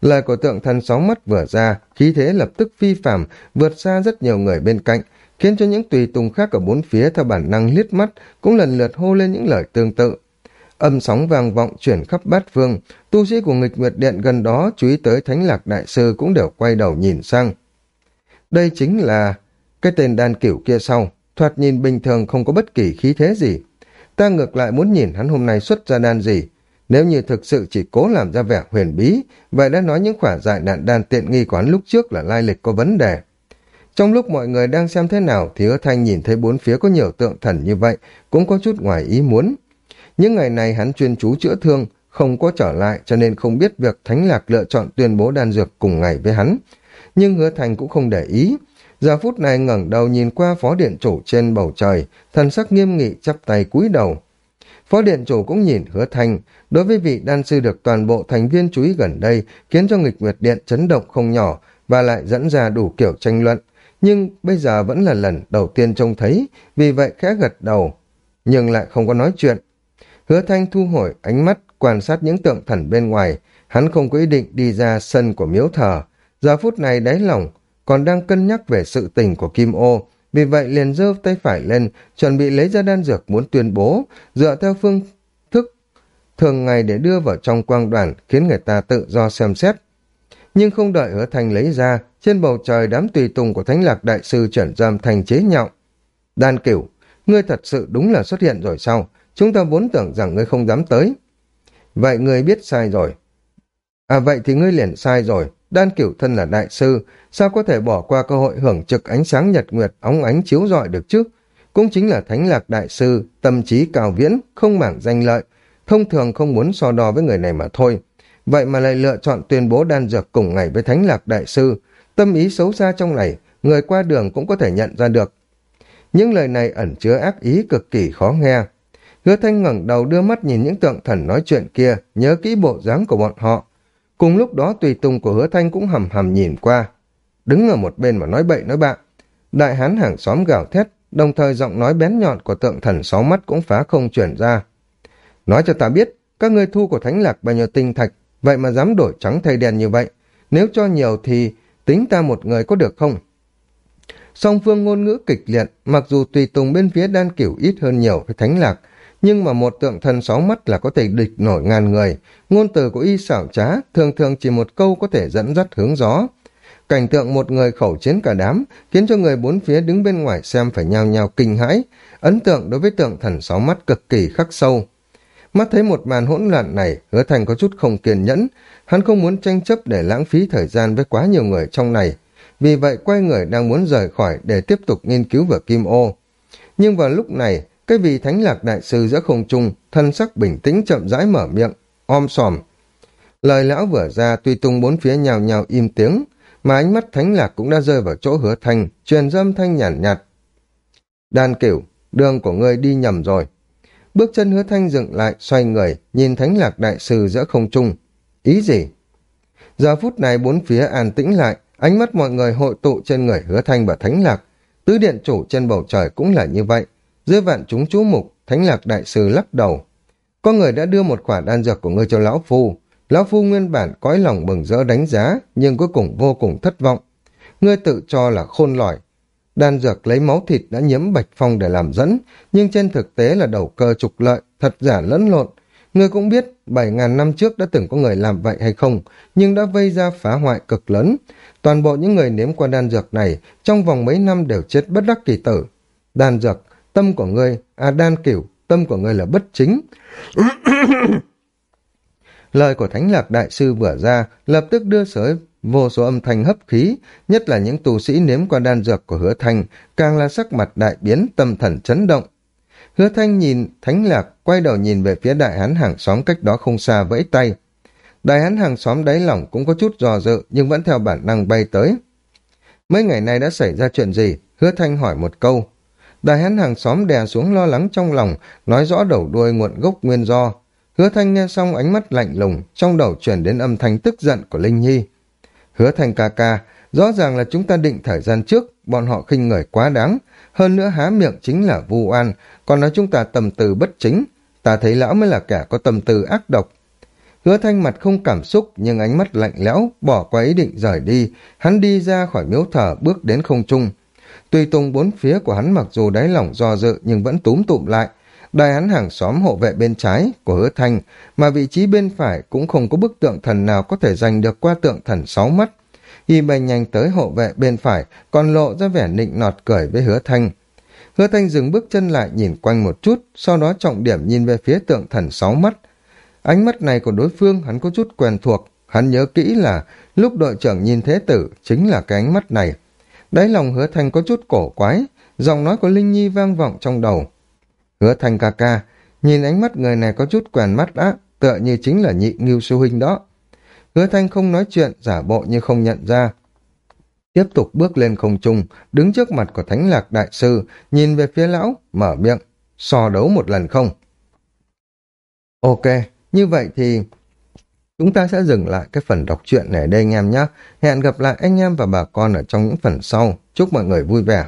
Lời của tượng thần sáu mắt vừa ra, khí thế lập tức phi phàm, vượt xa rất nhiều người bên cạnh, khiến cho những tùy tùng khác ở bốn phía theo bản năng liếc mắt cũng lần lượt hô lên những lời tương tự âm sóng vang vọng chuyển khắp bát phương, tu sĩ của nghịch nguyệt điện gần đó chú ý tới thánh lạc đại sư cũng đều quay đầu nhìn sang. Đây chính là cái tên đan cửu kia sau, thoạt nhìn bình thường không có bất kỳ khí thế gì. Ta ngược lại muốn nhìn hắn hôm nay xuất ra đan gì. Nếu như thực sự chỉ cố làm ra vẻ huyền bí, vậy đã nói những khỏa dại nạn đan tiện nghi quán lúc trước là lai lịch có vấn đề. Trong lúc mọi người đang xem thế nào thì hứa thanh nhìn thấy bốn phía có nhiều tượng thần như vậy, cũng có chút ngoài ý muốn. Những ngày này hắn chuyên chú chữa thương, không có trở lại cho nên không biết việc Thánh Lạc lựa chọn tuyên bố đan dược cùng ngày với hắn. Nhưng hứa thành cũng không để ý. Giờ phút này ngẩng đầu nhìn qua phó điện chủ trên bầu trời, thần sắc nghiêm nghị chắp tay cúi đầu. Phó điện chủ cũng nhìn hứa thành, đối với vị đan sư được toàn bộ thành viên chú ý gần đây, khiến cho nghịch nguyệt điện chấn động không nhỏ và lại dẫn ra đủ kiểu tranh luận. Nhưng bây giờ vẫn là lần đầu tiên trông thấy, vì vậy khẽ gật đầu, nhưng lại không có nói chuyện. Hứa Thanh thu hồi ánh mắt quan sát những tượng thần bên ngoài, hắn không có ý định đi ra sân của miếu thờ. Giờ phút này đáy lòng còn đang cân nhắc về sự tình của Kim Ô, vì vậy liền giơ tay phải lên, chuẩn bị lấy ra đan dược muốn tuyên bố, dựa theo phương thức thường ngày để đưa vào trong quang đoàn, khiến người ta tự do xem xét. Nhưng không đợi hứa thanh lấy ra, trên bầu trời đám tùy tùng của thánh lạc đại sư chuyển giam thành chế nhạo. Đan cửu, ngươi thật sự đúng là xuất hiện rồi sao? Chúng ta vốn tưởng rằng ngươi không dám tới. Vậy ngươi biết sai rồi. À vậy thì ngươi liền sai rồi. Đan cửu thân là đại sư, sao có thể bỏ qua cơ hội hưởng trực ánh sáng nhật nguyệt óng ánh chiếu rọi được chứ? Cũng chính là thánh lạc đại sư, tâm trí cao viễn, không mảng danh lợi. thông thường không muốn so đo với người này mà thôi. Vậy mà lại lựa chọn tuyên bố đan dược cùng ngày với Thánh Lạc Đại Sư. Tâm ý xấu xa trong này, người qua đường cũng có thể nhận ra được. Những lời này ẩn chứa ác ý cực kỳ khó nghe. Hứa Thanh ngẩng đầu đưa mắt nhìn những tượng thần nói chuyện kia, nhớ kỹ bộ dáng của bọn họ. Cùng lúc đó tùy tùng của Hứa Thanh cũng hầm hầm nhìn qua. Đứng ở một bên mà nói bậy nói bạ. Đại hán hàng xóm gào thét, đồng thời giọng nói bén nhọn của tượng thần sáu mắt cũng phá không chuyển ra. Nói cho ta biết, các ngươi thu của Thánh Lạc bao nhiêu tinh thạch, vậy mà dám đổi trắng thay đen như vậy. Nếu cho nhiều thì tính ta một người có được không? Song phương ngôn ngữ kịch liệt, mặc dù tùy tùng bên phía đan cửu ít hơn nhiều với Thánh Lạc, nhưng mà một tượng thần sáu mắt là có thể địch nổi ngàn người. Ngôn từ của y xảo trá, thường thường chỉ một câu có thể dẫn dắt hướng gió. Cảnh tượng một người khẩu chiến cả đám, khiến cho người bốn phía đứng bên ngoài xem phải nhao nhao kinh hãi. Ấn tượng đối với tượng thần sáu mắt cực kỳ khắc sâu. Mắt thấy một màn hỗn loạn này, hứa thành có chút không kiên nhẫn. Hắn không muốn tranh chấp để lãng phí thời gian với quá nhiều người trong này. Vì vậy quay người đang muốn rời khỏi để tiếp tục nghiên cứu về kim ô. Nhưng vào lúc này, cái vị thánh lạc đại sư giữa không trung, thân sắc bình tĩnh chậm rãi mở miệng, om sòm. Lời lão vừa ra tuy tung bốn phía nhào nhào im tiếng, mà ánh mắt thánh lạc cũng đã rơi vào chỗ hứa thanh, truyền dâm thanh nhàn nhạt, nhạt. Đan cửu, đường của ngươi đi nhầm rồi. Bước chân hứa thanh dựng lại, xoay người, nhìn thánh lạc đại sư giữa không trung. Ý gì? Giờ phút này bốn phía an tĩnh lại, ánh mắt mọi người hội tụ trên người hứa thanh và thánh lạc. Tứ điện chủ trên bầu trời cũng là như vậy. Dưới vạn chúng chú mục, thánh lạc đại sư lắc đầu. Có người đã đưa một quả đan dược của ngươi cho lão phu. Lão phu nguyên bản cõi lòng bừng rỡ đánh giá, nhưng cuối cùng vô cùng thất vọng. Ngươi tự cho là khôn lỏi. Đan dược lấy máu thịt đã nhiễm bạch phong để làm dẫn, nhưng trên thực tế là đầu cơ trục lợi, thật giả lẫn lộn. Ngươi cũng biết, 7.000 năm trước đã từng có người làm vậy hay không, nhưng đã vây ra phá hoại cực lớn. Toàn bộ những người nếm qua đan dược này, trong vòng mấy năm đều chết bất đắc kỳ tử. Đan dược tâm của ngươi, à đan cửu, tâm của ngươi là bất chính. <coughs> Lời của Thánh Lạc Đại Sư vừa ra, lập tức đưa sới vô số âm thanh hấp khí, nhất là những tù sĩ nếm qua đan dược của hứa thanh, càng là sắc mặt đại biến, tâm thần chấn động. Hứa thanh nhìn Thánh Lạc, quay đầu nhìn về phía đại hán hàng xóm cách đó không xa vẫy tay. Đại hán hàng xóm đáy lỏng cũng có chút dò dự, nhưng vẫn theo bản năng bay tới. Mấy ngày nay đã xảy ra chuyện gì? Hứa thanh hỏi một câu, Đại hán hàng xóm đè xuống lo lắng trong lòng, nói rõ đầu đuôi nguồn gốc nguyên do. Hứa Thanh nghe xong ánh mắt lạnh lùng, trong đầu chuyển đến âm thanh tức giận của Linh Nhi. Hứa Thanh ca ca, rõ ràng là chúng ta định thời gian trước, bọn họ khinh người quá đáng. Hơn nữa há miệng chính là vu oan, còn nói chúng ta tầm từ bất chính. Ta thấy lão mới là kẻ có tầm từ ác độc. Hứa Thanh mặt không cảm xúc nhưng ánh mắt lạnh lẽo, bỏ qua ý định rời đi. Hắn đi ra khỏi miếu thờ bước đến không trung. Tùy tùng bốn phía của hắn mặc dù đáy lỏng do dự nhưng vẫn túm tụm lại. Đài hắn hàng xóm hộ vệ bên trái của hứa thanh, mà vị trí bên phải cũng không có bức tượng thần nào có thể giành được qua tượng thần sáu mắt. Y bay nhanh tới hộ vệ bên phải, còn lộ ra vẻ nịnh nọt cười với hứa thanh. Hứa thanh dừng bước chân lại nhìn quanh một chút, sau đó trọng điểm nhìn về phía tượng thần sáu mắt. Ánh mắt này của đối phương hắn có chút quen thuộc, hắn nhớ kỹ là lúc đội trưởng nhìn thế tử chính là cái ánh mắt này. Đáy lòng hứa thanh có chút cổ quái, giọng nói của Linh Nhi vang vọng trong đầu. Hứa thanh ca ca, nhìn ánh mắt người này có chút quen mắt á, tựa như chính là nhị ngưu sư huynh đó. Hứa thanh không nói chuyện, giả bộ như không nhận ra. Tiếp tục bước lên không trung, đứng trước mặt của thánh lạc đại sư, nhìn về phía lão, mở miệng, so đấu một lần không. Ok, như vậy thì Chúng ta sẽ dừng lại cái phần đọc truyện này đây anh em nhé. Hẹn gặp lại anh em và bà con ở trong những phần sau. Chúc mọi người vui vẻ.